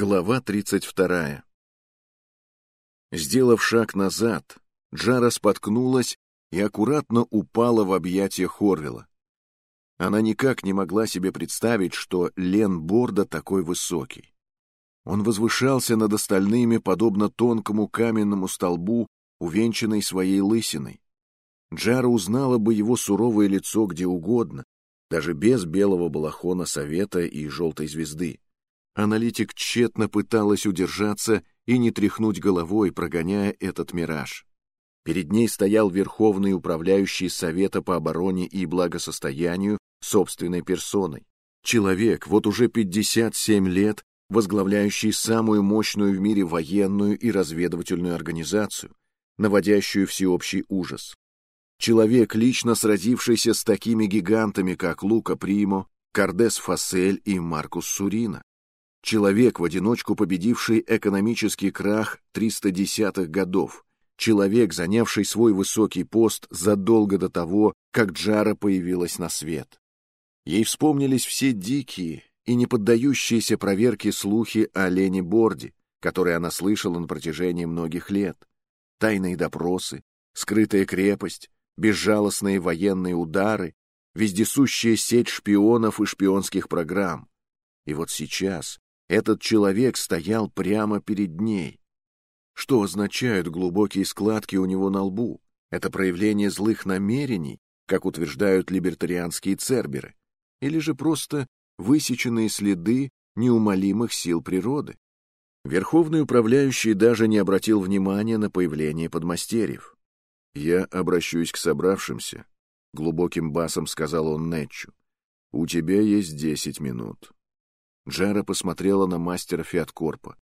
Глава 32. Сделав шаг назад, Джара споткнулась и аккуратно упала в объятия Хорвилла. Она никак не могла себе представить, что Лен Борда такой высокий. Он возвышался над остальными, подобно тонкому каменному столбу, увенчанной своей лысиной. Джара узнала бы его суровое лицо где угодно, даже без белого балахона совета и желтой звезды. Аналитик тщетно пыталась удержаться и не тряхнуть головой, прогоняя этот мираж. Перед ней стоял Верховный управляющий Совета по обороне и благосостоянию собственной персоной. Человек, вот уже 57 лет, возглавляющий самую мощную в мире военную и разведывательную организацию, наводящую всеобщий ужас. Человек, лично сразившийся с такими гигантами, как Лука Примо, Кардес Фасель и Маркус Сурина. Человек, в одиночку победивший экономический крах 310-х годов. Человек, занявший свой высокий пост задолго до того, как Джара появилась на свет. Ей вспомнились все дикие и не поддающиеся проверке слухи о Лене Борде, которые она слышала на протяжении многих лет. Тайные допросы, скрытая крепость, безжалостные военные удары, вездесущая сеть шпионов и шпионских программ. И вот сейчас, этот человек стоял прямо перед ней. Что означают глубокие складки у него на лбу? Это проявление злых намерений, как утверждают либертарианские церберы, или же просто высеченные следы неумолимых сил природы? Верховный управляющий даже не обратил внимания на появление подмастерьев. «Я обращусь к собравшимся», — глубоким басом сказал он Нетчу. «У тебя есть десять минут. Джара посмотрела на мастера Фиаткорпа.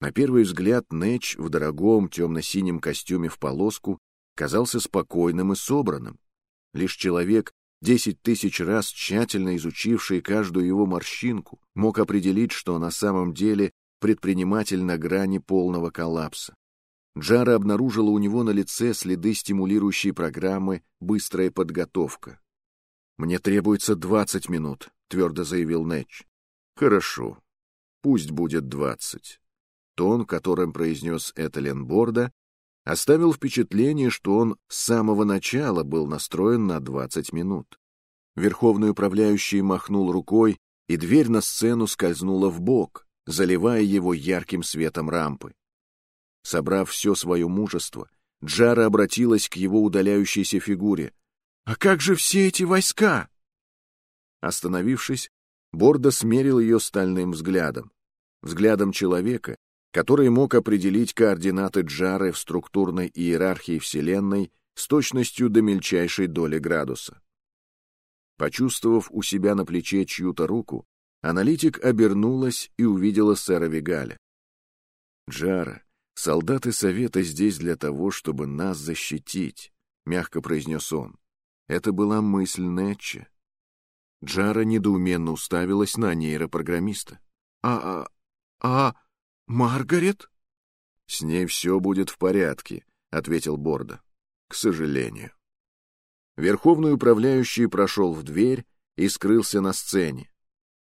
На первый взгляд Нэч в дорогом темно-синем костюме в полоску казался спокойным и собранным. Лишь человек, десять тысяч раз тщательно изучивший каждую его морщинку, мог определить, что на самом деле предприниматель на грани полного коллапса. Джара обнаружила у него на лице следы стимулирующей программы «Быстрая подготовка». «Мне требуется двадцать минут», — твердо заявил Нэтч. Хорошо. Пусть будет двадцать. Тон, которым произнес Этелен Борда, оставил впечатление, что он с самого начала был настроен на двадцать минут. Верховный управляющий махнул рукой, и дверь на сцену скользнула в бок, заливая его ярким светом рампы. Собрав все свое мужество, Джара обратилась к его удаляющейся фигуре. «А как же все эти войска?» Остановившись, Бордо смерил ее стальным взглядом. Взглядом человека, который мог определить координаты Джары в структурной иерархии Вселенной с точностью до мельчайшей доли градуса. Почувствовав у себя на плече чью-то руку, аналитик обернулась и увидела сэра Вигаля. «Джара, солдаты Совета здесь для того, чтобы нас защитить», — мягко произнес он. Это была мысль Нетча. Джара недоуменно уставилась на нейропрограммиста. «А... а... а... Маргарет?» «С ней все будет в порядке», — ответил Борда. «К сожалению». Верховный управляющий прошел в дверь и скрылся на сцене.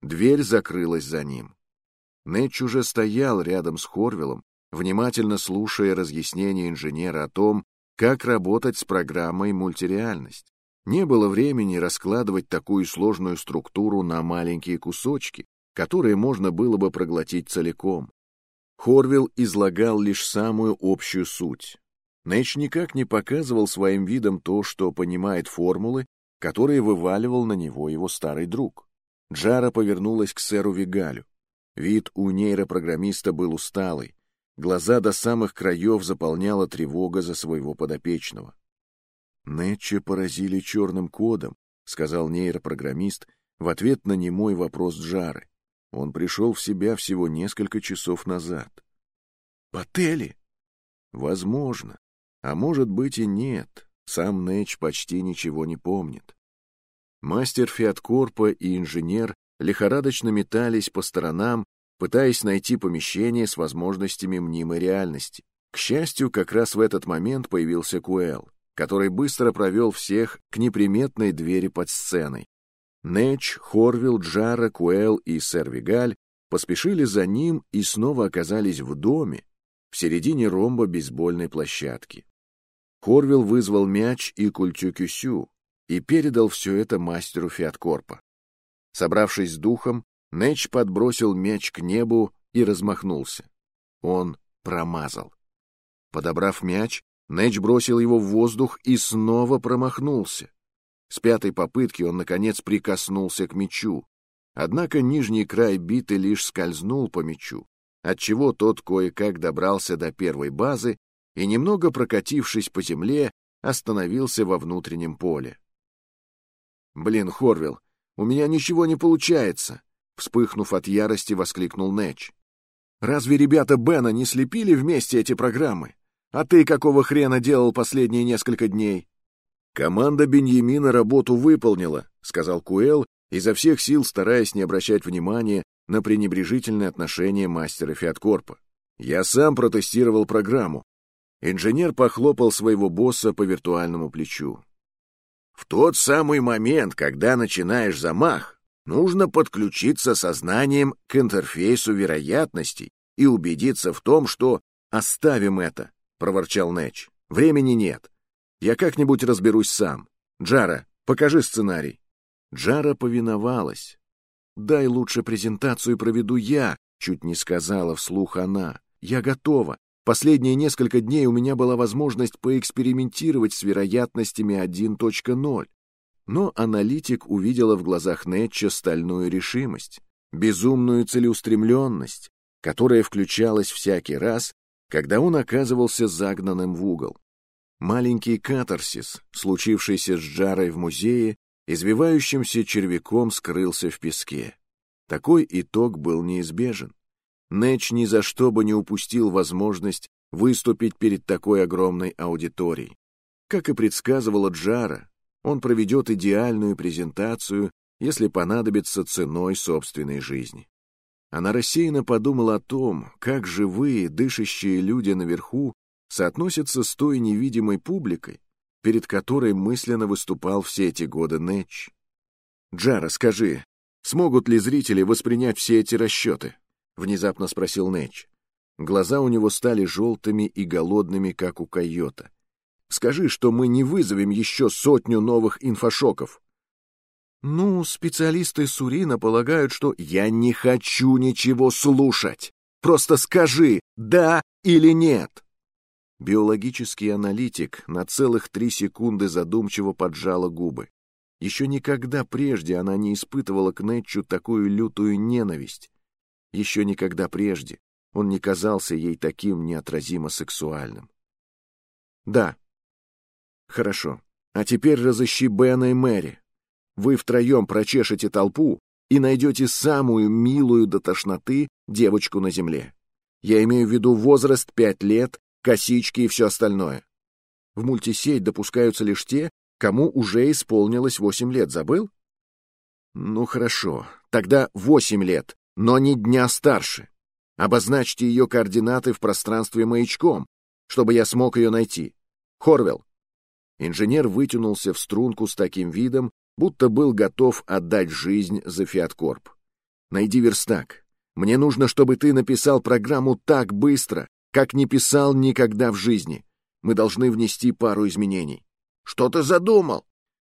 Дверь закрылась за ним. Нэтч уже стоял рядом с Хорвиллом, внимательно слушая разъяснения инженера о том, как работать с программой «Мультиреальность». Не было времени раскладывать такую сложную структуру на маленькие кусочки, которые можно было бы проглотить целиком. Хорвилл излагал лишь самую общую суть. Нэч никак не показывал своим видом то, что понимает формулы, которые вываливал на него его старый друг. Джара повернулась к сэру Вигалю. Вид у нейропрограммиста был усталый. Глаза до самых краев заполняла тревога за своего подопечного. Нэтча поразили черным кодом, сказал нейропрограммист в ответ на немой вопрос Джары. Он пришел в себя всего несколько часов назад. Потели? Возможно. А может быть и нет. Сам Нэтч почти ничего не помнит. Мастер Фиаткорпа и инженер лихорадочно метались по сторонам, пытаясь найти помещение с возможностями мнимой реальности. К счастью, как раз в этот момент появился Куэл который быстро провел всех к неприметной двери под сценой. Нэч, Хорвилл, Джара, Куэл и сэр Вигаль поспешили за ним и снова оказались в доме, в середине ромба бейсбольной площадки. Хорвилл вызвал мяч и культю-кюсю и передал все это мастеру Фиаткорпа. Собравшись с духом, Нэч подбросил мяч к небу и размахнулся. Он промазал. Подобрав мяч, Нэч бросил его в воздух и снова промахнулся. С пятой попытки он, наконец, прикоснулся к мячу. Однако нижний край биты лишь скользнул по мячу, отчего тот кое-как добрался до первой базы и, немного прокатившись по земле, остановился во внутреннем поле. «Блин, Хорвилл, у меня ничего не получается!» Вспыхнув от ярости, воскликнул Нэч. «Разве ребята Бена не слепили вместе эти программы? А ты какого хрена делал последние несколько дней?» «Команда Беньямина работу выполнила», — сказал Куэл, изо всех сил стараясь не обращать внимания на пренебрежительное отношение мастера Фиаткорпа. «Я сам протестировал программу. Инженер похлопал своего босса по виртуальному плечу. В тот самый момент, когда начинаешь замах, нужно подключиться сознанием к интерфейсу вероятностей и убедиться в том, что «оставим это», — проворчал Нэч. «Времени нет. Я как-нибудь разберусь сам. Джара, покажи сценарий». Джара повиновалась. «Дай лучше презентацию проведу я», — чуть не сказала вслух она. «Я готова. Последние несколько дней у меня была возможность поэкспериментировать с вероятностями 1.0. Но аналитик увидела в глазах Нетча стальную решимость, безумную целеустремленность, которая включалась всякий раз, когда он оказывался загнанным в угол. Маленький катарсис, случившийся с Джарой в музее, извивающимся червяком скрылся в песке. Такой итог был неизбежен. Нэч ни за что бы не упустил возможность выступить перед такой огромной аудиторией. Как и предсказывала Джара, он проведет идеальную презентацию, если понадобится ценой собственной жизни. Она рассеянно подумала о том, как живые, дышащие люди наверху соотносятся с той невидимой публикой, перед которой мысленно выступал все эти годы Нэч. «Джара, скажи, смогут ли зрители воспринять все эти расчеты?» — внезапно спросил Нэч. Глаза у него стали желтыми и голодными, как у койота. «Скажи, что мы не вызовем еще сотню новых инфошоков». «Ну, специалисты Сурина полагают, что...» «Я не хочу ничего слушать! Просто скажи, да или нет!» Биологический аналитик на целых три секунды задумчиво поджала губы. Еще никогда прежде она не испытывала к Нэтчу такую лютую ненависть. Еще никогда прежде он не казался ей таким неотразимо сексуальным. Да. Хорошо. А теперь разыщи Бена и Мэри. Вы втроем прочешете толпу и найдете самую милую до тошноты девочку на земле. Я имею в виду возраст пять лет, косички и все остальное. В мультисеть допускаются лишь те, кому уже исполнилось восемь лет, забыл? Ну хорошо, тогда восемь лет, но не дня старше. Обозначьте ее координаты в пространстве маячком, чтобы я смог ее найти. Хорвелл. Инженер вытянулся в струнку с таким видом, будто был готов отдать жизнь за Фиаткорп. Найди верстак. Мне нужно, чтобы ты написал программу так быстро, как не писал никогда в жизни. Мы должны внести пару изменений. Что ты задумал?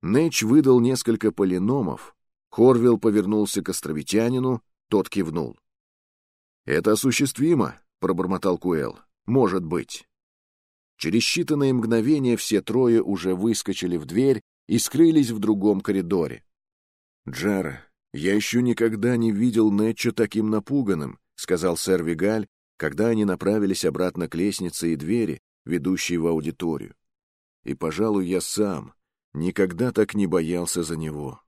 Нэч выдал несколько полиномов. Хорвилл повернулся к островитянину, тот кивнул. «Это осуществимо», — пробормотал Куэл. «Может быть». Через считанные мгновения все трое уже выскочили в дверь и скрылись в другом коридоре. «Джара, я еще никогда не видел Нетча таким напуганным», — сказал сэр Вигаль, когда они направились обратно к лестнице и двери, ведущей в аудиторию. «И, пожалуй, я сам никогда так не боялся за него».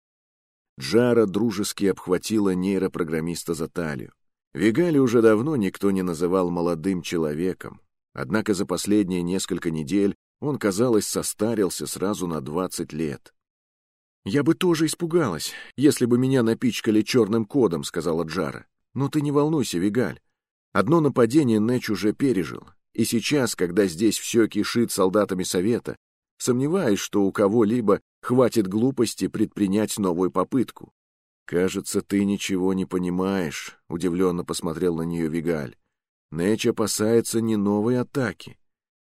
Джара дружески обхватила нейропрограммиста за талию. Вигали уже давно никто не называл молодым человеком, однако за последние несколько недель он, казалось, состарился сразу на двадцать лет. «Я бы тоже испугалась, если бы меня напичкали черным кодом», — сказала Джара. «Но ты не волнуйся, Вигаль. Одно нападение Нэч уже пережил, и сейчас, когда здесь все кишит солдатами Совета, сомневаюсь, что у кого-либо хватит глупости предпринять новую попытку. «Кажется, ты ничего не понимаешь», — удивленно посмотрел на нее Вигаль. Нэч опасается не новой атаки.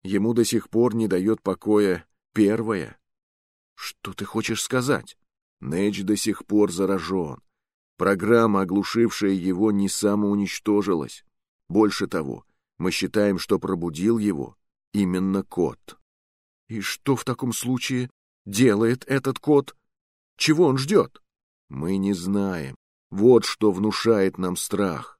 Ему до сих пор не дает покоя первая. Что ты хочешь сказать? Нэч до сих пор заражен. Программа, оглушившая его, не самоуничтожилась. Больше того, мы считаем, что пробудил его именно кот. И что в таком случае делает этот кот? Чего он ждет? Мы не знаем. Вот что внушает нам страх.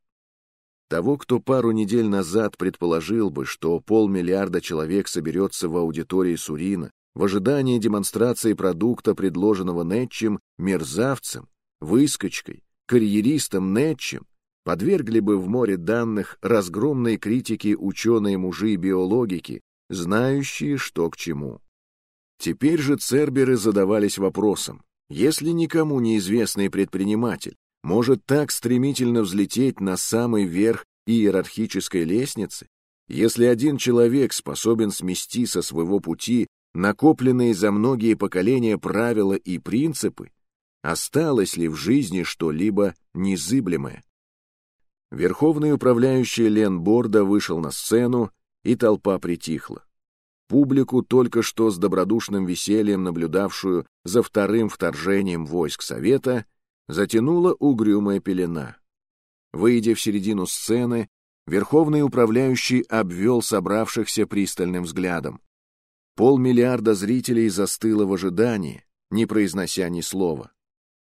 Того, кто пару недель назад предположил бы, что полмиллиарда человек соберется в аудитории Сурина в ожидании демонстрации продукта, предложенного Нетчем, мерзавцем, выскочкой, карьеристом Нетчем, подвергли бы в море данных разгромной критики ученые-мужи биологики, знающие, что к чему. Теперь же церберы задавались вопросом, если никому неизвестный предприниматель может так стремительно взлететь на самый верх иерархической лестницы, если один человек способен смести со своего пути накопленные за многие поколения правила и принципы, осталось ли в жизни что-либо незыблемое? Верховный управляющий Лен Борда вышел на сцену, и толпа притихла. Публику, только что с добродушным весельем наблюдавшую за вторым вторжением войск Совета, затянула угрюмая пелена. Выйдя в середину сцены, Верховный управляющий обвел собравшихся пристальным взглядом. Полмиллиарда зрителей застыло в ожидании, не произнося ни слова.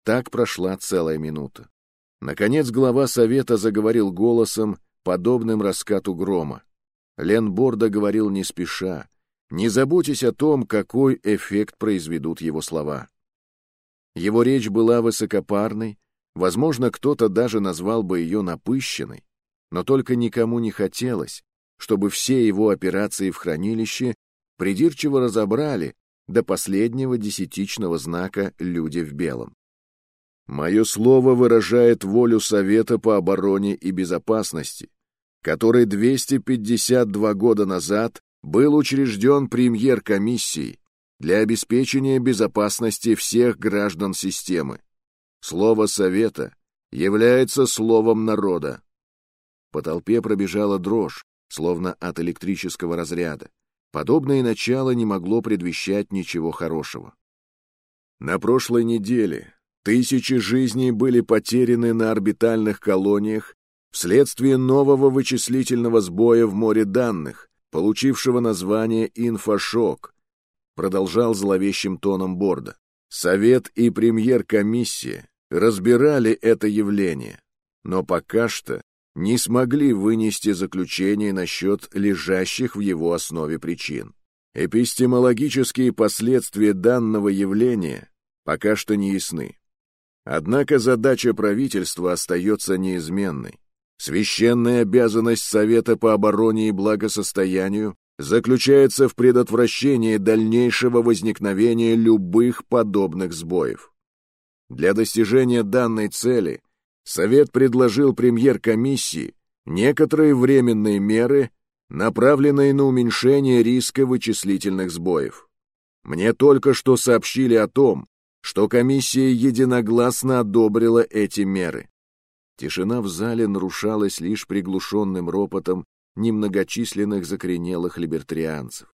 Так прошла целая минута. Наконец глава совета заговорил голосом, подобным раскату грома. Лен Борда говорил не спеша, не заботясь о том, какой эффект произведут его слова. Его речь была высокопарной, возможно, кто-то даже назвал бы ее напыщенной, но только никому не хотелось, чтобы все его операции в хранилище придирчиво разобрали до последнего десятичного знака «люди в белом». Мое слово выражает волю Совета по обороне и безопасности, который 252 года назад был учрежден премьер-комиссией для обеспечения безопасности всех граждан системы. Слово Совета является словом народа. По толпе пробежала дрожь, словно от электрического разряда. Подобное начало не могло предвещать ничего хорошего. На прошлой неделе тысячи жизней были потеряны на орбитальных колониях вследствие нового вычислительного сбоя в море данных, получившего название «Инфошок», продолжал зловещим тоном Борда. Совет и премьер-комиссия разбирали это явление, но пока что не смогли вынести заключение насчет лежащих в его основе причин. Эпистемологические последствия данного явления пока что не ясны. Однако задача правительства остается неизменной. Священная обязанность Совета по обороне и благосостоянию заключается в предотвращении дальнейшего возникновения любых подобных сбоев. Для достижения данной цели Совет предложил премьер-комиссии некоторые временные меры, направленные на уменьшение риска вычислительных сбоев. Мне только что сообщили о том, что комиссия единогласно одобрила эти меры. Тишина в зале нарушалась лишь приглушенным ропотом немногочисленных закоренелых либертарианцев.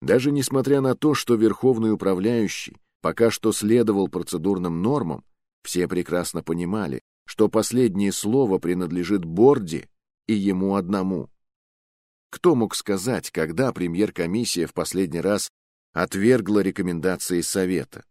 Даже несмотря на то, что верховный управляющий пока что следовал процедурным нормам, все прекрасно понимали, что последнее слово принадлежит Борди и ему одному. Кто мог сказать, когда премьер-комиссия в последний раз отвергла рекомендации Совета?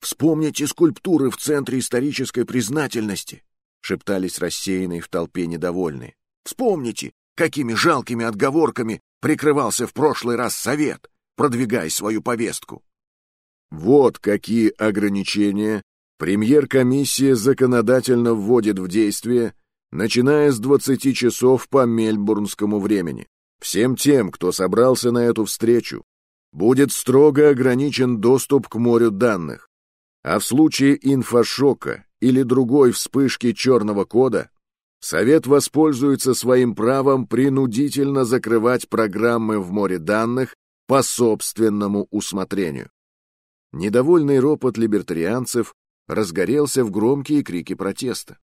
«Вспомните скульптуры в Центре исторической признательности», шептались рассеянные в толпе недовольные. «Вспомните, какими жалкими отговорками прикрывался в прошлый раз Совет, продвигая свою повестку». Вот какие ограничения премьер-комиссия законодательно вводит в действие, начиная с 20 часов по мельбурнскому времени. Всем тем, кто собрался на эту встречу, будет строго ограничен доступ к морю данных, а в случае инфошока или другой вспышки черного кода, Совет воспользуется своим правом принудительно закрывать программы в море данных по собственному усмотрению. Недовольный ропот либертарианцев разгорелся в громкие крики протеста.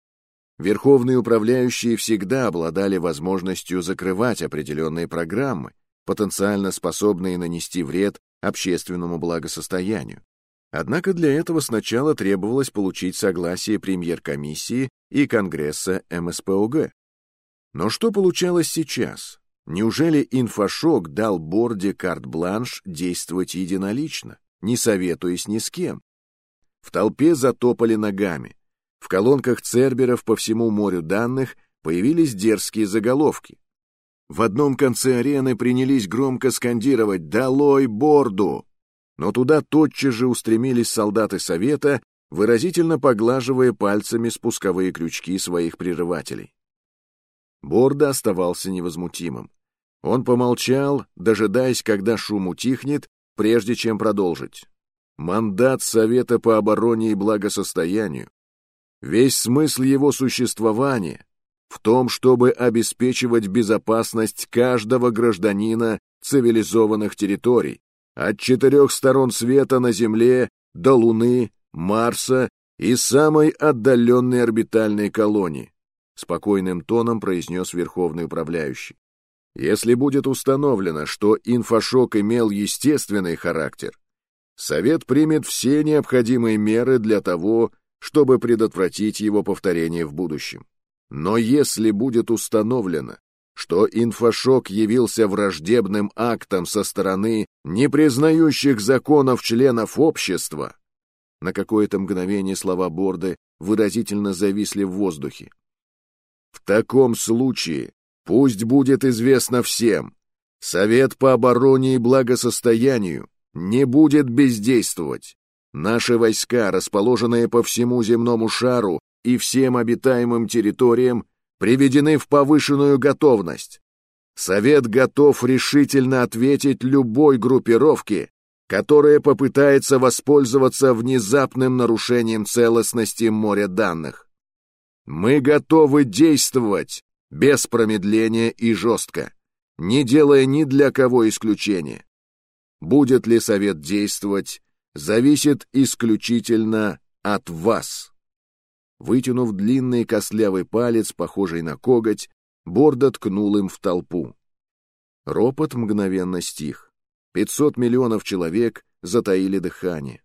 Верховные управляющие всегда обладали возможностью закрывать определенные программы, потенциально способные нанести вред общественному благосостоянию. Однако для этого сначала требовалось получить согласие премьер-комиссии и Конгресса МСПОГ. Но что получалось сейчас? Неужели инфошок дал Борде карт-бланш действовать единолично, не советуясь ни с кем? В толпе затопали ногами. В колонках Церберов по всему морю данных появились дерзкие заголовки. В одном конце арены принялись громко скандировать «Долой Борду!», но туда тотчас же устремились солдаты Совета, выразительно поглаживая пальцами спусковые крючки своих прерывателей. Борда оставался невозмутимым. Он помолчал, дожидаясь, когда шум утихнет, прежде чем продолжить. Мандат Совета по обороне и благосостоянию Весь смысл его существования в том, чтобы обеспечивать безопасность каждого гражданина цивилизованных территорий, от четырех сторон света на Земле до Луны, Марса и самой отдаленной орбитальной колонии, спокойным тоном произнес Верховный Управляющий. Если будет установлено, что инфошок имел естественный характер, Совет примет все необходимые меры для того, чтобы предотвратить его повторение в будущем. Но если будет установлено, что инфошок явился враждебным актом со стороны непризнающих законов членов общества, на какое-то мгновение слова Борды выразительно зависли в воздухе. В таком случае пусть будет известно всем, Совет по обороне и благосостоянию не будет бездействовать. Наши войска, расположенные по всему земному шару и всем обитаемым территориям, приведены в повышенную готовность. Совет готов решительно ответить любой группировке, которая попытается воспользоваться внезапным нарушением целостности моря данных. Мы готовы действовать без промедления и жестко, не делая ни для кого исключения. Будет ли Совет действовать зависит исключительно от вас. Вытянув длинный костлявый палец, похожий на коготь, Борда ткнул им в толпу. Ропот мгновенно стих. Пятьсот миллионов человек затаили дыхание.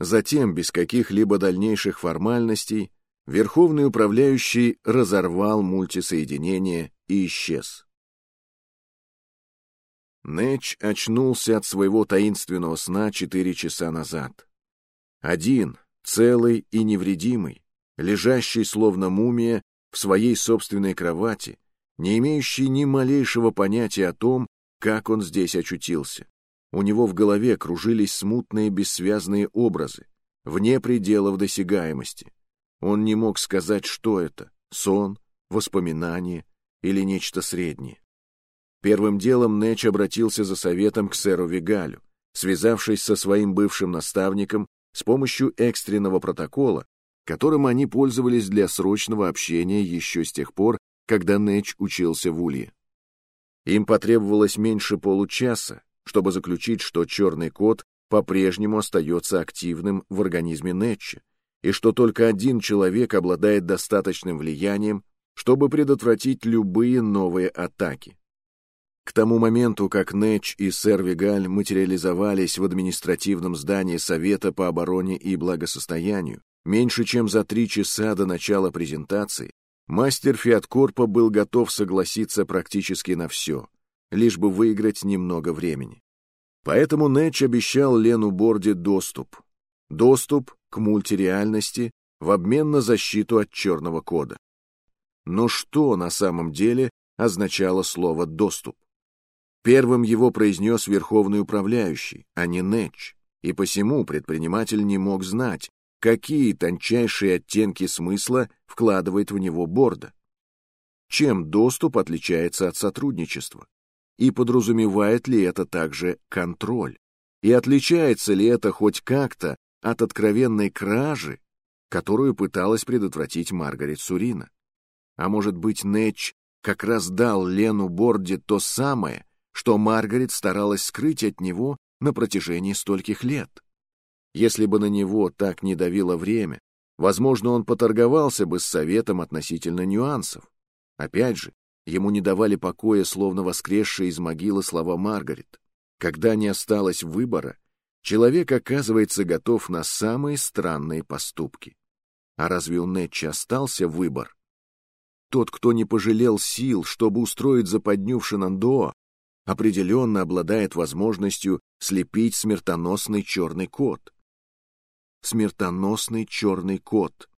Затем, без каких-либо дальнейших формальностей, Верховный управляющий разорвал мультисоединение и исчез. Нэч очнулся от своего таинственного сна четыре часа назад. Один, целый и невредимый, лежащий словно мумия в своей собственной кровати, не имеющий ни малейшего понятия о том, как он здесь очутился. У него в голове кружились смутные бессвязные образы, вне пределов досягаемости. Он не мог сказать, что это — сон, воспоминание или нечто среднее. Первым делом Нэч обратился за советом к сэру Вигалю, связавшись со своим бывшим наставником с помощью экстренного протокола, которым они пользовались для срочного общения еще с тех пор, когда Нэч учился в Улье. Им потребовалось меньше получаса, чтобы заключить, что черный кот по-прежнему остается активным в организме Нэтча, и что только один человек обладает достаточным влиянием, чтобы предотвратить любые новые атаки. К тому моменту, как Нэч и сэр Вигаль материализовались в административном здании Совета по обороне и благосостоянию, меньше чем за три часа до начала презентации, мастер Фиаткорпа был готов согласиться практически на все, лишь бы выиграть немного времени. Поэтому Нэч обещал Лену Борде доступ. Доступ к мультиреальности в обмен на защиту от черного кода. Но что на самом деле означало слово «доступ»? Первым его произнес верховный управляющий, а не Нэтч, и посему предприниматель не мог знать, какие тончайшие оттенки смысла вкладывает в него Борда. Чем доступ отличается от сотрудничества? И подразумевает ли это также контроль? И отличается ли это хоть как-то от откровенной кражи, которую пыталась предотвратить Маргарет Сурина? А может быть, Нэтч как раз дал Лену Борде то самое, что Маргарет старалась скрыть от него на протяжении стольких лет. Если бы на него так не давило время, возможно, он поторговался бы с советом относительно нюансов. Опять же, ему не давали покоя, словно воскресшие из могилы слова Маргарет. Когда не осталось выбора, человек оказывается готов на самые странные поступки. А разве у Нетча остался выбор? Тот, кто не пожалел сил, чтобы устроить западню в Шинандоа, определенно обладает возможностью слепить смертоносный черный кот. Смертоносный черный кот.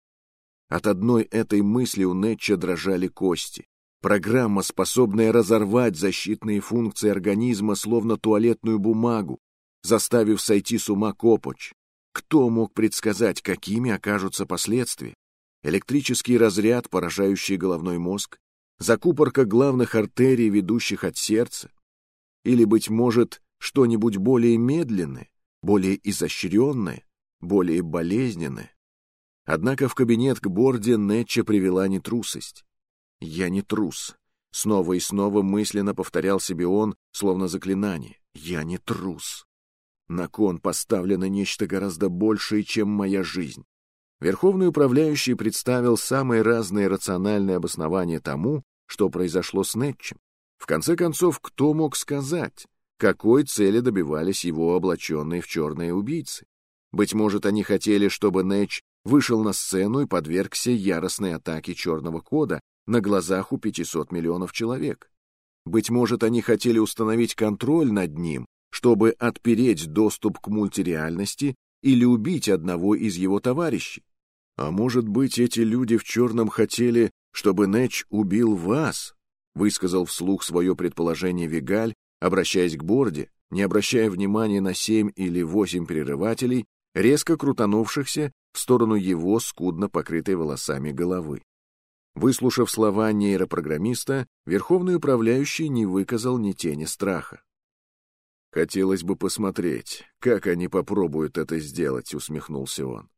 От одной этой мысли у Нетча дрожали кости. Программа, способная разорвать защитные функции организма, словно туалетную бумагу, заставив сойти с ума Копоч. Кто мог предсказать, какими окажутся последствия? Электрический разряд, поражающий головной мозг, закупорка главных артерий, ведущих от сердца, или, быть может, что-нибудь более медленное, более изощренное, более болезненное. Однако в кабинет к Борде Нетча привела не трусость. «Я не трус», — снова и снова мысленно повторял себе он, словно заклинание. «Я не трус». На кон поставлено нечто гораздо большее, чем моя жизнь. Верховный управляющий представил самые разные рациональные обоснования тому, что произошло с Нетчем. В конце концов, кто мог сказать, какой цели добивались его облаченные в черные убийцы? Быть может, они хотели, чтобы Нэтч вышел на сцену и подвергся яростной атаке черного кода на глазах у 500 миллионов человек. Быть может, они хотели установить контроль над ним, чтобы отпереть доступ к мультиреальности или убить одного из его товарищей. А может быть, эти люди в черном хотели, чтобы Нэч убил вас, высказал вслух свое предположение Вигаль, обращаясь к Борде, не обращая внимания на семь или восемь прерывателей, резко крутанувшихся в сторону его скудно покрытой волосами головы. Выслушав слова нейропрограммиста, верховный управляющий не выказал ни тени страха. «Хотелось бы посмотреть, как они попробуют это сделать», — усмехнулся он.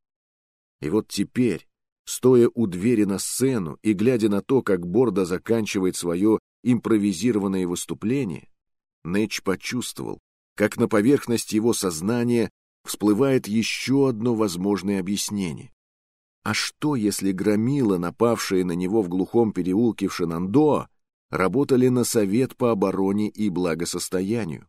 И вот теперь, стоя у двери на сцену и глядя на то, как Борда заканчивает свое импровизированное выступление, Нэч почувствовал, как на поверхность его сознания всплывает еще одно возможное объяснение. А что, если громила, напавшие на него в глухом переулке в Шинандоа, работали на Совет по обороне и благосостоянию?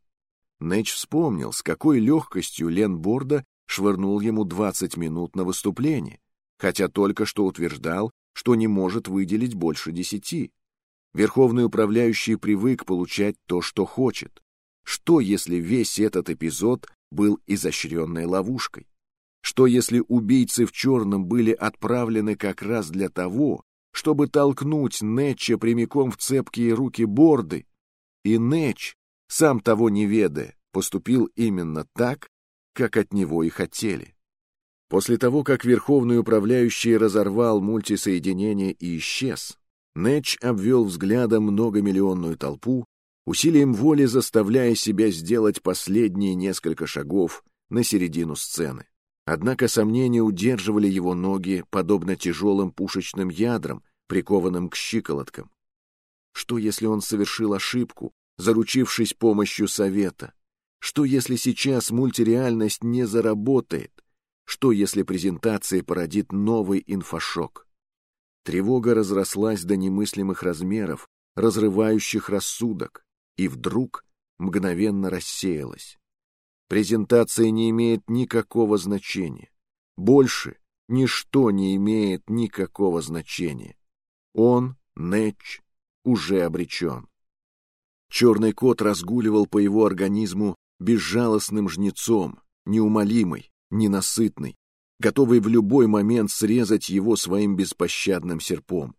Нэч вспомнил, с какой легкостью Лен Борда швырнул ему 20 минут на выступление, хотя только что утверждал, что не может выделить больше десяти. Верховный управляющий привык получать то, что хочет. Что, если весь этот эпизод был изощренной ловушкой? Что если убийцы в черном были отправлены как раз для того, чтобы толкнуть Нетча прямиком в цепкие руки Борды? И Нетч, сам того не ведая, поступил именно так, как от него и хотели. После того, как Верховный Управляющий разорвал мультисоединение и исчез, Нэтч обвел взглядом многомиллионную толпу, усилием воли заставляя себя сделать последние несколько шагов на середину сцены. Однако сомнения удерживали его ноги, подобно тяжелым пушечным ядрам, прикованным к щиколоткам. Что, если он совершил ошибку, заручившись помощью совета? Что, если сейчас мультиреальность не заработает? Что, если презентация породит новый инфошок? Тревога разрослась до немыслимых размеров, разрывающих рассудок, и вдруг мгновенно рассеялась. Презентация не имеет никакого значения. Больше ничто не имеет никакого значения. Он, Нэтч, уже обречен. Черный кот разгуливал по его организму безжалостным жнецом, неумолимый, ненасытный, готовый в любой момент срезать его своим беспощадным серпом.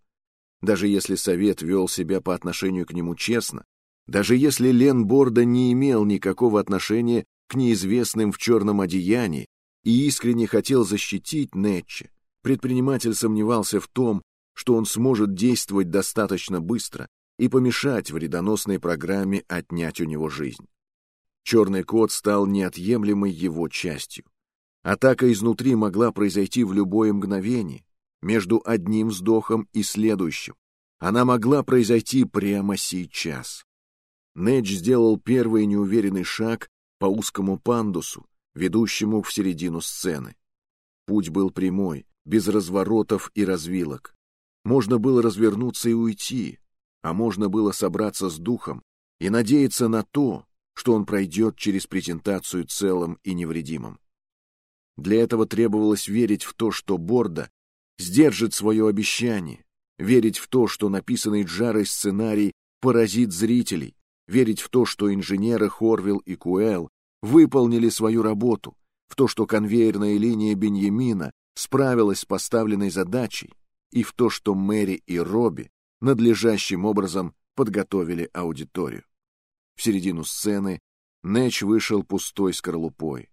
Даже если совет вел себя по отношению к нему честно, даже если Лен Борда не имел никакого отношения к неизвестным в черном одеянии и искренне хотел защитить Нетча, предприниматель сомневался в том, что он сможет действовать достаточно быстро и помешать вредоносной программе отнять у него жизнь. Черный кот стал неотъемлемой его частью. Атака изнутри могла произойти в любое мгновение, между одним вздохом и следующим. Она могла произойти прямо сейчас. Недж сделал первый неуверенный шаг по узкому пандусу, ведущему в середину сцены. Путь был прямой, без разворотов и развилок. Можно было развернуться и уйти, а можно было собраться с духом и надеяться на то, что он пройдет через презентацию целым и невредимым. Для этого требовалось верить в то, что Борда сдержит свое обещание, верить в то, что написанный Джарой сценарий поразит зрителей, верить в то, что инженеры Хорвилл и Куэлл выполнили свою работу, в то, что конвейерная линия Беньямина справилась с поставленной задачей, и в то, что Мэри и Робби надлежащим образом подготовили аудиторию. В середину сцены Нэч вышел пустой скорлупой.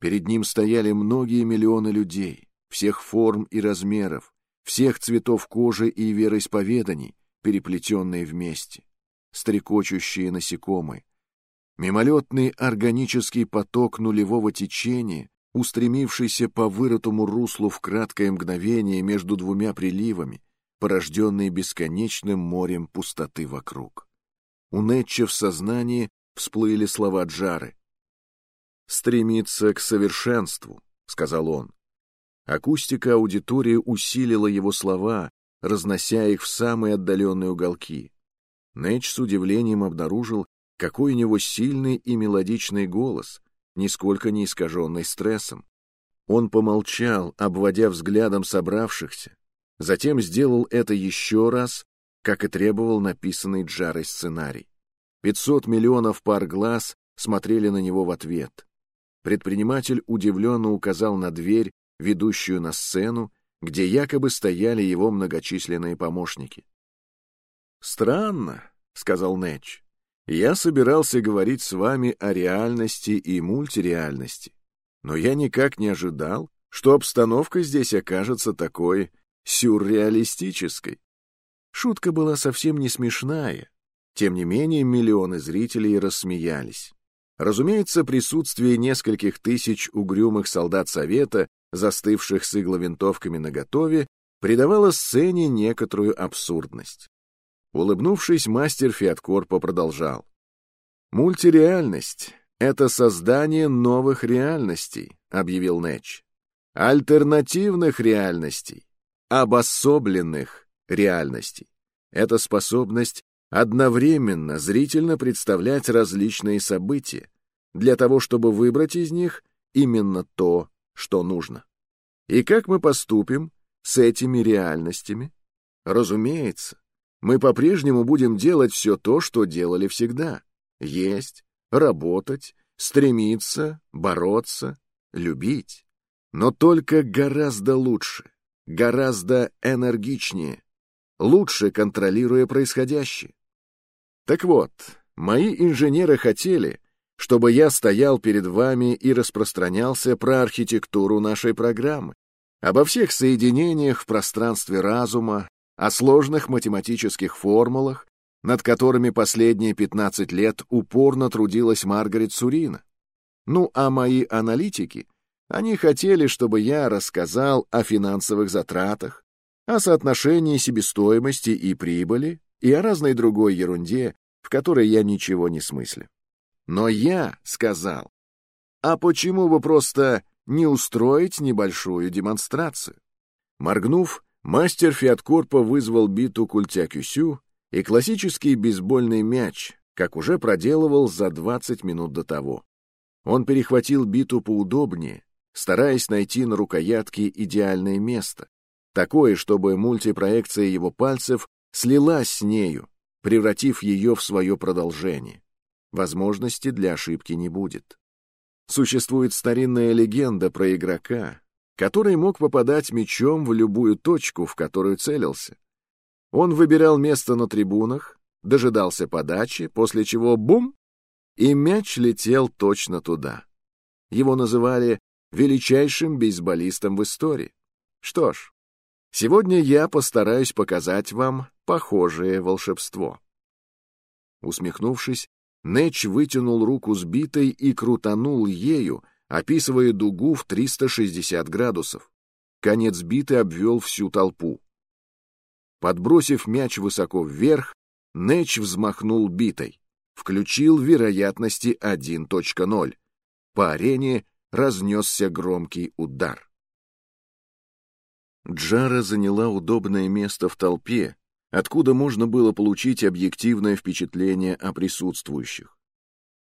Перед ним стояли многие миллионы людей, всех форм и размеров, всех цветов кожи и вероисповеданий, переплетенные вместе, стрекочущие насекомые, мимолетный органический поток нулевого течения, устремившийся по вырытому руслу в краткое мгновение между двумя приливами, порожденный бесконечным морем пустоты вокруг. У Нетча в сознании всплыли слова Джары. «Стремиться к совершенству», — сказал он. Акустика аудитории усилила его слова, разнося их в самые отдаленные уголки. Нэтч с удивлением обнаружил, какой у него сильный и мелодичный голос, нисколько не искаженный стрессом. Он помолчал, обводя взглядом собравшихся, затем сделал это еще раз, как и требовал написанный Джарой сценарий. Пятьсот миллионов пар глаз смотрели на него в ответ. Предприниматель удивленно указал на дверь, ведущую на сцену, где якобы стояли его многочисленные помощники. «Странно», — сказал Нэтч. «Я собирался говорить с вами о реальности и мультиреальности, но я никак не ожидал, что обстановка здесь окажется такой сюрреалистической». Шутка была совсем не смешная, тем не менее миллионы зрителей рассмеялись. Разумеется, присутствие нескольких тысяч угрюмых солдат Совета, застывших с игловинтовками наготове, придавало сцене некоторую абсурдность. Улыбнувшись, мастер Фиаткорпа продолжал. «Мультиреальность — это создание новых реальностей», — объявил Нэтч. «Альтернативных реальностей, обособленных реальностей. Это способность одновременно зрительно представлять различные события, для того, чтобы выбрать из них именно то, что нужно. И как мы поступим с этими реальностями? Разумеется, мы по-прежнему будем делать все то, что делали всегда. Есть, работать, стремиться, бороться, любить. Но только гораздо лучше, гораздо энергичнее, лучше контролируя происходящее. Так вот, мои инженеры хотели, чтобы я стоял перед вами и распространялся про архитектуру нашей программы, обо всех соединениях в пространстве разума, о сложных математических формулах, над которыми последние 15 лет упорно трудилась Маргарет Сурина. Ну, а мои аналитики, они хотели, чтобы я рассказал о финансовых затратах, о соотношении себестоимости и прибыли и о разной другой ерунде, в которой я ничего не смыслю. Но я сказал, а почему бы просто не устроить небольшую демонстрацию? Моргнув, мастер Фиаткорпа вызвал биту культя-кюсю и классический бейсбольный мяч, как уже проделывал за 20 минут до того. Он перехватил биту поудобнее, стараясь найти на рукоятке идеальное место, такое, чтобы мультипроекция его пальцев слилась с нею, превратив ее в свое продолжение. Возможности для ошибки не будет. Существует старинная легенда про игрока, который мог попадать мячом в любую точку, в которую целился. Он выбирал место на трибунах, дожидался подачи, после чего бум, и мяч летел точно туда. Его называли величайшим бейсболистом в истории. Что ж, Сегодня я постараюсь показать вам похожее волшебство. Усмехнувшись, Нэч вытянул руку с битой и крутанул ею, описывая дугу в 360 градусов. Конец биты обвел всю толпу. Подбросив мяч высоко вверх, Нэч взмахнул битой. Включил вероятности 1.0. по арене разнесся громкий удар. Джара заняла удобное место в толпе, откуда можно было получить объективное впечатление о присутствующих.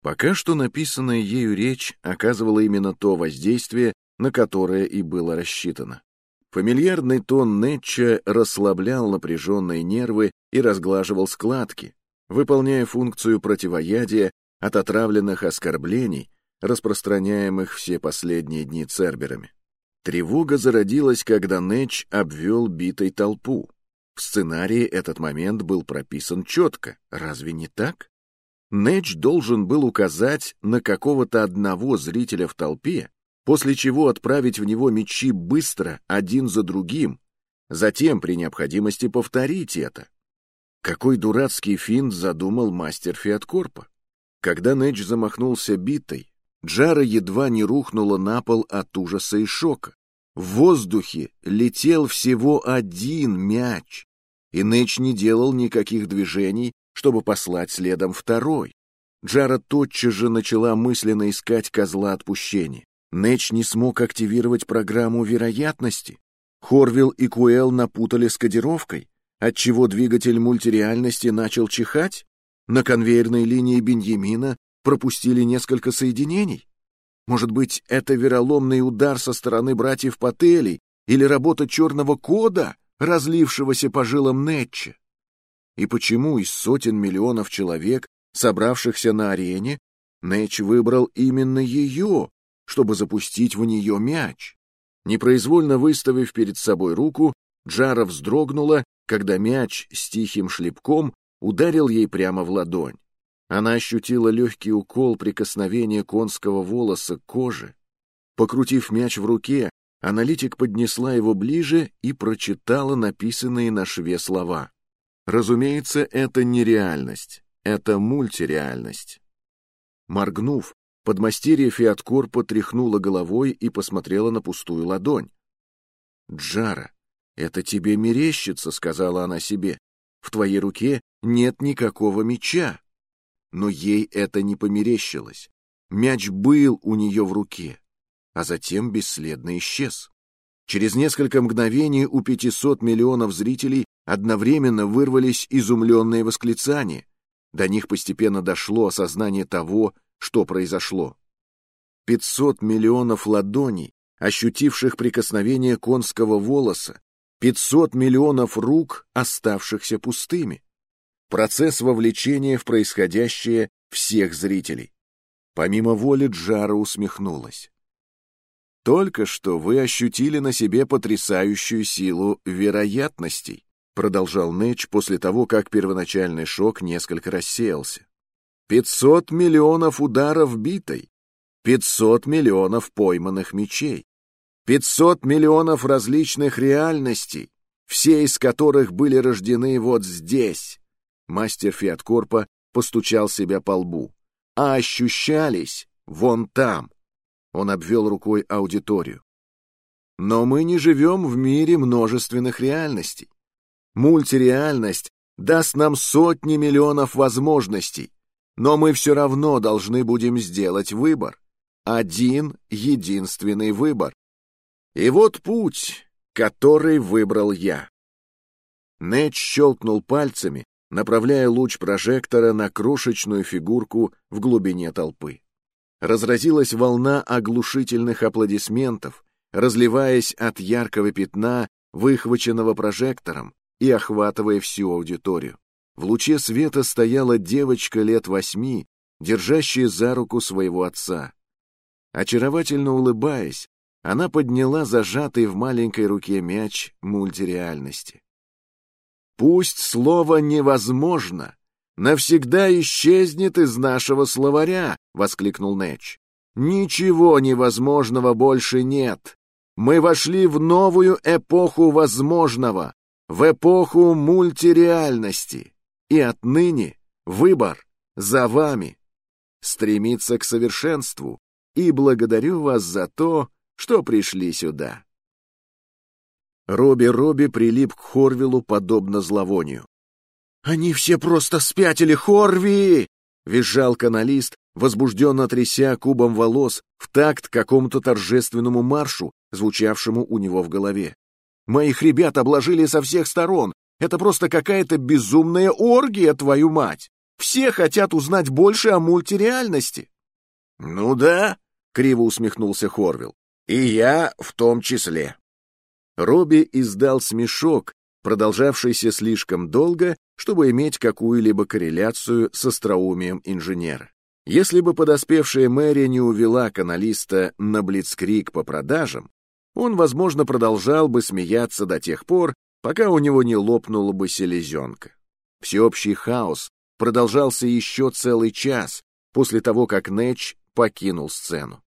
Пока что написанная ею речь оказывала именно то воздействие, на которое и было рассчитано. Фамильярный тон Нетча расслаблял напряженные нервы и разглаживал складки, выполняя функцию противоядия от отравленных оскорблений, распространяемых все последние дни церберами. Тревога зародилась, когда Нэтч обвел битой толпу. В сценарии этот момент был прописан четко, разве не так? Нэтч должен был указать на какого-то одного зрителя в толпе, после чего отправить в него мечи быстро, один за другим, затем при необходимости повторить это. Какой дурацкий финт задумал мастер Фиаткорпа? Когда Нэтч замахнулся битой, Джара едва не рухнула на пол от ужаса и шока. В воздухе летел всего один мяч, и Нэтч не делал никаких движений, чтобы послать следом второй. Джара тотчас же начала мысленно искать козла отпущения. Нэтч не смог активировать программу вероятности. Хорвилл и Куэлл напутали с кодировкой, отчего двигатель мультиреальности начал чихать. На конвейерной линии Беньямина пропустили несколько соединений. Может быть, это вероломный удар со стороны братьев Пателей или работа черного кода, разлившегося по жилам Нетча? И почему из сотен миллионов человек, собравшихся на арене, Нэтч выбрал именно ее, чтобы запустить в нее мяч? Непроизвольно выставив перед собой руку, Джара вздрогнула, когда мяч с тихим шлепком ударил ей прямо в ладонь. Она ощутила легкий укол прикосновения конского волоса к коже. Покрутив мяч в руке, аналитик поднесла его ближе и прочитала написанные на шве слова. Разумеется, это не реальность, это мультиреальность. Моргнув, подмастерье Фиаткорпа тряхнула головой и посмотрела на пустую ладонь. «Джара, это тебе мерещится», — сказала она себе. В твоей руке нет никакого меча. Но ей это не померещилось. Мяч был у нее в руке, а затем бесследно исчез. Через несколько мгновений у 500 миллионов зрителей одновременно вырвались изумленные восклицания. До них постепенно дошло осознание того, что произошло. 500 миллионов ладоней, ощутивших прикосновение конского волоса, 500 миллионов рук, оставшихся пустыми. Процесс вовлечения в происходящее всех зрителей. Помимо воли Джара усмехнулась. «Только что вы ощутили на себе потрясающую силу вероятностей», продолжал Нэч после того, как первоначальный шок несколько рассеялся. «Пятьсот миллионов ударов битой, пятьсот миллионов пойманных мечей, 500 миллионов различных реальностей, все из которых были рождены вот здесь. Мастер Фиаткорпа постучал себя по лбу. А ощущались вон там. Он обвел рукой аудиторию. Но мы не живем в мире множественных реальностей. Мультиреальность даст нам сотни миллионов возможностей, но мы все равно должны будем сделать выбор. Один единственный выбор. И вот путь, который выбрал я. Нед щелкнул пальцами, направляя луч прожектора на крошечную фигурку в глубине толпы. Разразилась волна оглушительных аплодисментов, разливаясь от яркого пятна, выхваченного прожектором и охватывая всю аудиторию. В луче света стояла девочка лет восьми, держащая за руку своего отца. Очаровательно улыбаясь, она подняла зажатый в маленькой руке мяч мультиреальности. «Пусть слово «невозможно» навсегда исчезнет из нашего словаря!» — воскликнул Нэч. «Ничего невозможного больше нет. Мы вошли в новую эпоху возможного, в эпоху мультиреальности. И отныне выбор за вами. Стремиться к совершенству. И благодарю вас за то, что пришли сюда. Робби-Робби прилип к Хорвилу подобно зловонию. «Они все просто спятили, Хорви!» — визжал каналист, возбужденно тряся кубом волос в такт какому-то торжественному маршу, звучавшему у него в голове. «Моих ребят обложили со всех сторон. Это просто какая-то безумная оргия, твою мать! Все хотят узнать больше о мультиреальности!» «Ну да», — криво усмехнулся Хорвилл, — «и я в том числе». Робби издал смешок, продолжавшийся слишком долго, чтобы иметь какую-либо корреляцию с остроумием инженера. Если бы подоспевшая Мэри не увела каналиста на блицкрик по продажам, он, возможно, продолжал бы смеяться до тех пор, пока у него не лопнула бы селезенка. Всеобщий хаос продолжался еще целый час после того, как Нэтч покинул сцену.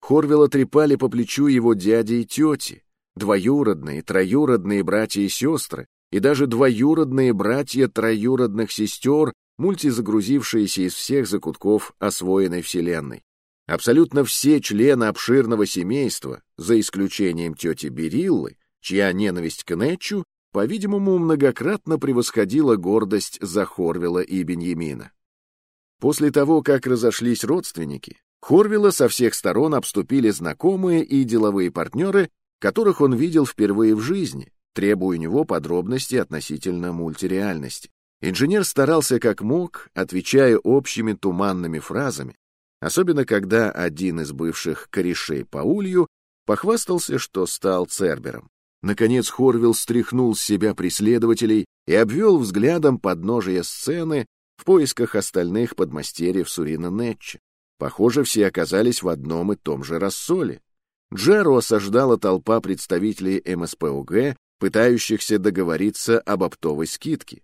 Хорвилла трепали по плечу его дяди и тети, двоюродные, троюродные братья и сестры, и даже двоюродные братья троюродных сестер, мультизагрузившиеся из всех закутков освоенной вселенной. Абсолютно все члены обширного семейства, за исключением тети Бериллы, чья ненависть к Нетчу, по-видимому, многократно превосходила гордость за Хорвилла и Беньямина. После того, как разошлись родственники, Хорвилла со всех сторон обступили знакомые и деловые партнеры, которых он видел впервые в жизни, требуя у него подробностей относительно мультиреальности. Инженер старался как мог, отвечая общими туманными фразами, особенно когда один из бывших корешей по улью похвастался, что стал цербером. Наконец Хорвилл стряхнул с себя преследователей и обвел взглядом подножие сцены в поисках остальных подмастерьев Сурина Нетча. Похоже, все оказались в одном и том же рассоле. Джеру осаждала толпа представителей МСПОГ, пытающихся договориться об оптовой скидке.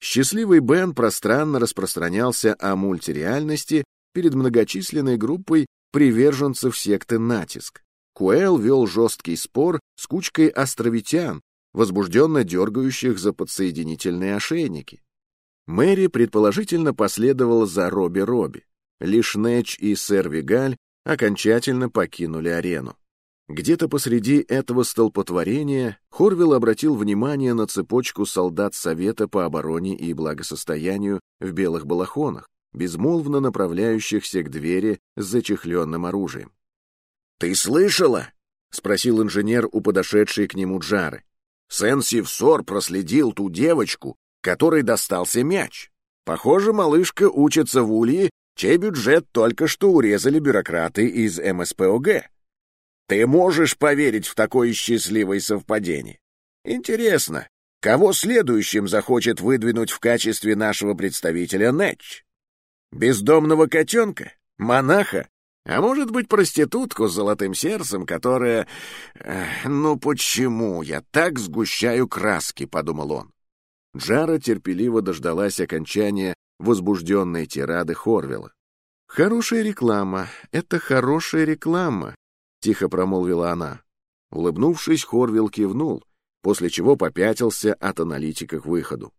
Счастливый Бен пространно распространялся о мультиреальности перед многочисленной группой приверженцев секты «Натиск». Куэл вел жесткий спор с кучкой островитян, возбужденно дергающих за подсоединительные ошейники. Мэри предположительно последовала за Робби-Робби. Лишь Нэч и сэр Вигаль окончательно покинули арену. Где-то посреди этого столпотворения Хорвилл обратил внимание на цепочку солдат Совета по обороне и благосостоянию в белых балахонах, безмолвно направляющихся к двери с зачехленным оружием. «Ты слышала?» — спросил инженер у подошедшей к нему Джары. Сенси Всор проследил ту девочку, которой достался мяч. Похоже, малышка учится в Улье, чей бюджет только что урезали бюрократы из МСПОГ. Ты можешь поверить в такое счастливое совпадение? Интересно, кого следующим захочет выдвинуть в качестве нашего представителя Нэтч? Бездомного котенка? Монаха? А может быть, проститутку с золотым сердцем, которая... Ну почему я так сгущаю краски, — подумал он. Джара терпеливо дождалась окончания возбужденной тирады Хорвела. «Хорошая реклама, это хорошая реклама», — тихо промолвила она. Улыбнувшись, Хорвилл кивнул, после чего попятился от аналитика к выходу.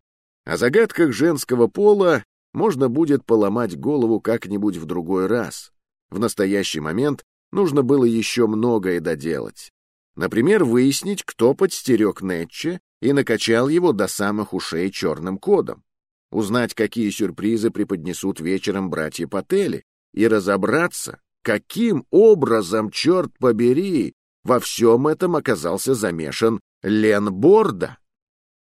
О загадках женского пола можно будет поломать голову как-нибудь в другой раз. В настоящий момент нужно было еще многое доделать. Например, выяснить, кто подстерег Нетче и накачал его до самых ушей черным кодом. Узнать, какие сюрпризы преподнесут вечером братья Паттели, и разобраться, Каким образом, черт побери, во всем этом оказался замешан Лен Борда?